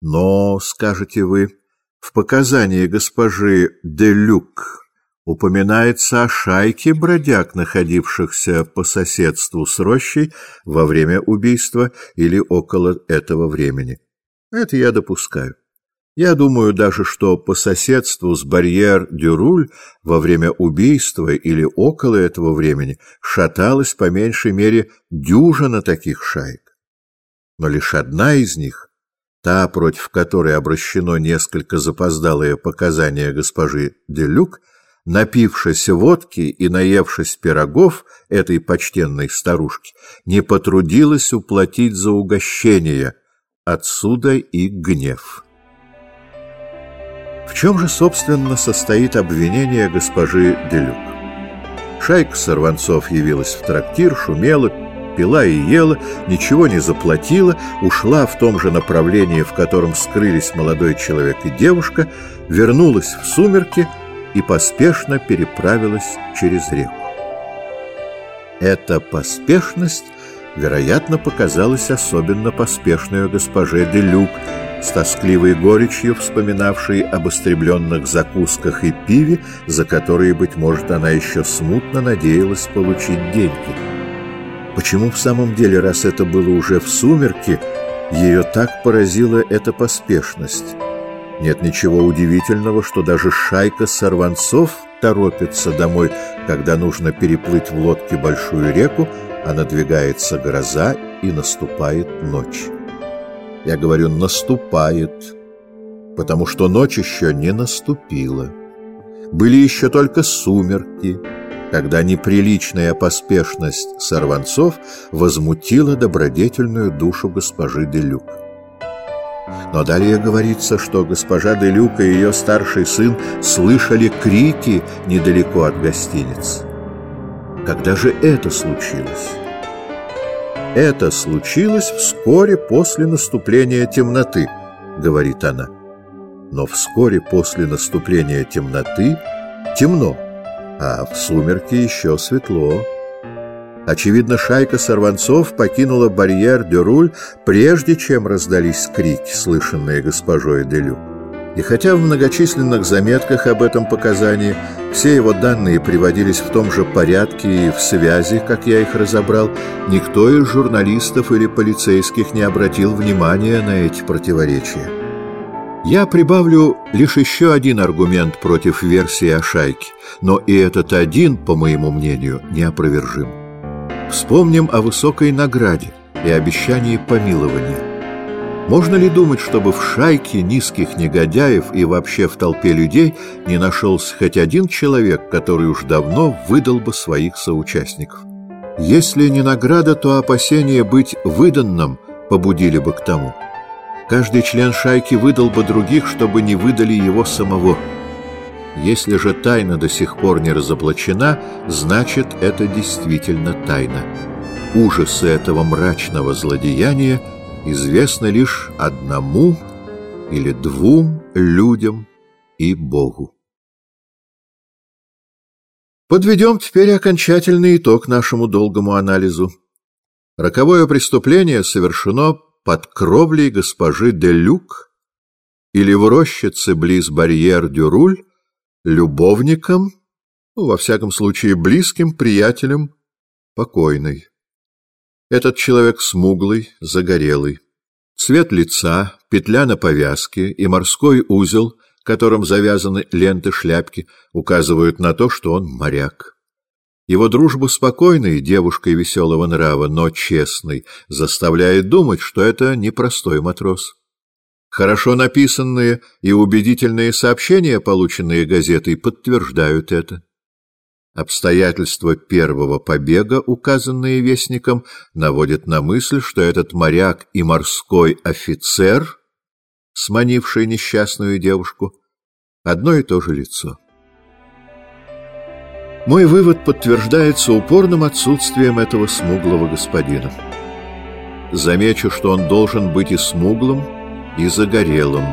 Но, скажете вы, в показании госпожи де Люк упоминается о шайке бродяг, находившихся по соседству с рощей во время убийства или около этого времени. Это я допускаю. Я думаю даже, что по соседству с барьер-дюруль во время убийства или около этого времени шаталась по меньшей мере дюжина таких шаек. Но лишь одна из них, та, против которой обращено несколько запоздалое показание госпожи Делюк, напившись водки и наевшись пирогов этой почтенной старушки, не потрудилась уплатить за угощение, отсюда и гнев. В чем же, собственно, состоит обвинение госпожи Делюк? Шайка сорванцов явилась в трактир, шумела, пила и ела, ничего не заплатила, ушла в том же направлении, в котором скрылись молодой человек и девушка, вернулась в сумерки и поспешно переправилась через реку. Эта поспешность, вероятно, показалась особенно поспешной госпоже Делюк, с тоскливой горечью вспоминавшей об истребленных закусках и пиве, за которые, быть может, она еще смутно надеялась получить деньги. Почему в самом деле, раз это было уже в сумерки, ее так поразила эта поспешность? Нет ничего удивительного, что даже шайка сорванцов торопится домой, когда нужно переплыть в лодке большую реку, а надвигается гроза и наступает ночь. Я говорю «наступает», потому что ночь еще не наступила. Были еще только сумерки, когда неприличная поспешность сорванцов возмутила добродетельную душу госпожи Делюк. Но далее говорится, что госпожа Делюк и ее старший сын слышали крики недалеко от гостиниц. Когда же это случилось? Это случилось вскоре после наступления темноты, говорит она. Но вскоре после наступления темноты темно, а в сумерки еще светло. Очевидно, шайка сорванцов покинула барьер Дюруль, прежде чем раздались крики, слышанные госпожой Делю. И хотя в многочисленных заметках об этом показании все его данные приводились в том же порядке и в связи, как я их разобрал, никто из журналистов или полицейских не обратил внимания на эти противоречия. Я прибавлю лишь еще один аргумент против версии о шайке, но и этот один, по моему мнению, неопровержим. Вспомним о высокой награде и обещании помилования. Можно ли думать, чтобы в шайке низких негодяев и вообще в толпе людей не нашелся хоть один человек, который уж давно выдал бы своих соучастников? Если не награда, то опасения быть выданным побудили бы к тому. Каждый член шайки выдал бы других, чтобы не выдали его самого. Если же тайна до сих пор не разоблачена, значит, это действительно тайна. Ужасы этого мрачного злодеяния – известно лишь одному или двум людям и Богу. Подведем теперь окончательный итог нашему долгому анализу. Роковое преступление совершено под кровлей госпожи де Люк или в рощице близ барьер-дюруль любовником, ну, во всяком случае близким приятелем покойной. Этот человек смуглый, загорелый. Цвет лица, петля на повязке и морской узел, которым завязаны ленты шляпки, указывают на то, что он моряк. Его дружба спокойной, девушкой веселого нрава, но честной, заставляет думать, что это непростой матрос. Хорошо написанные и убедительные сообщения, полученные газетой, подтверждают это. Обстоятельства первого побега, указанные вестником, наводят на мысль, что этот моряк и морской офицер, сманивший несчастную девушку, одно и то же лицо. Мой вывод подтверждается упорным отсутствием этого смуглого господина. Замечу, что он должен быть и смуглым, и загорелым.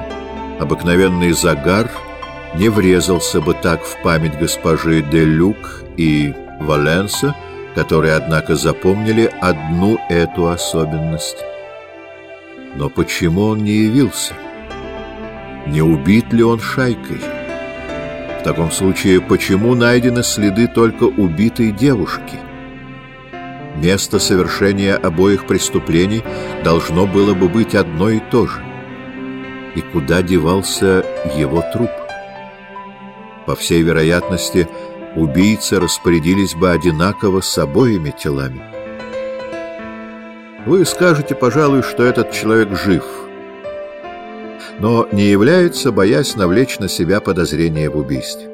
Обыкновенный загар — не врезался бы так в память госпожи де Люк и Валенса, которые, однако, запомнили одну эту особенность. Но почему он не явился? не убит ли он шайкой. Таком случае, почему найдены следы только убитой девушки? Место совершения обоих преступлений должно было бы быть одно и то же. И куда девался его труп? По всей вероятности, убийцы распорядились бы одинаково с обоими телами. Вы скажете, пожалуй, что этот человек жив, но не является, боясь навлечь на себя подозрение в убийстве.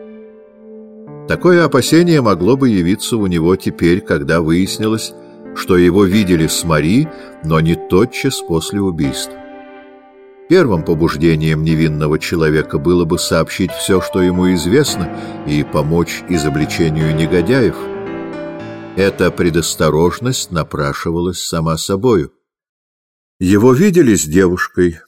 Такое опасение могло бы явиться у него теперь, когда выяснилось, что его видели с Мари, но не тотчас после убийства. Первым побуждением невинного человека было бы сообщить все, что ему известно, и помочь изобличению негодяев. Эта предосторожность напрашивалась сама собою. Его видели с девушкой.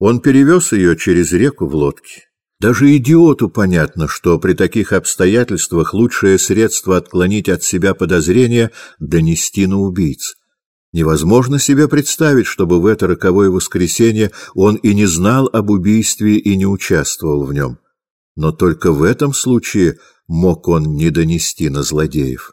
Он перевез ее через реку в лодке. Даже идиоту понятно, что при таких обстоятельствах лучшее средство отклонить от себя подозрения — донести на убийц. Невозможно себе представить, чтобы в это роковое воскресенье он и не знал об убийстве и не участвовал в нем. Но только в этом случае мог он не донести на злодеев.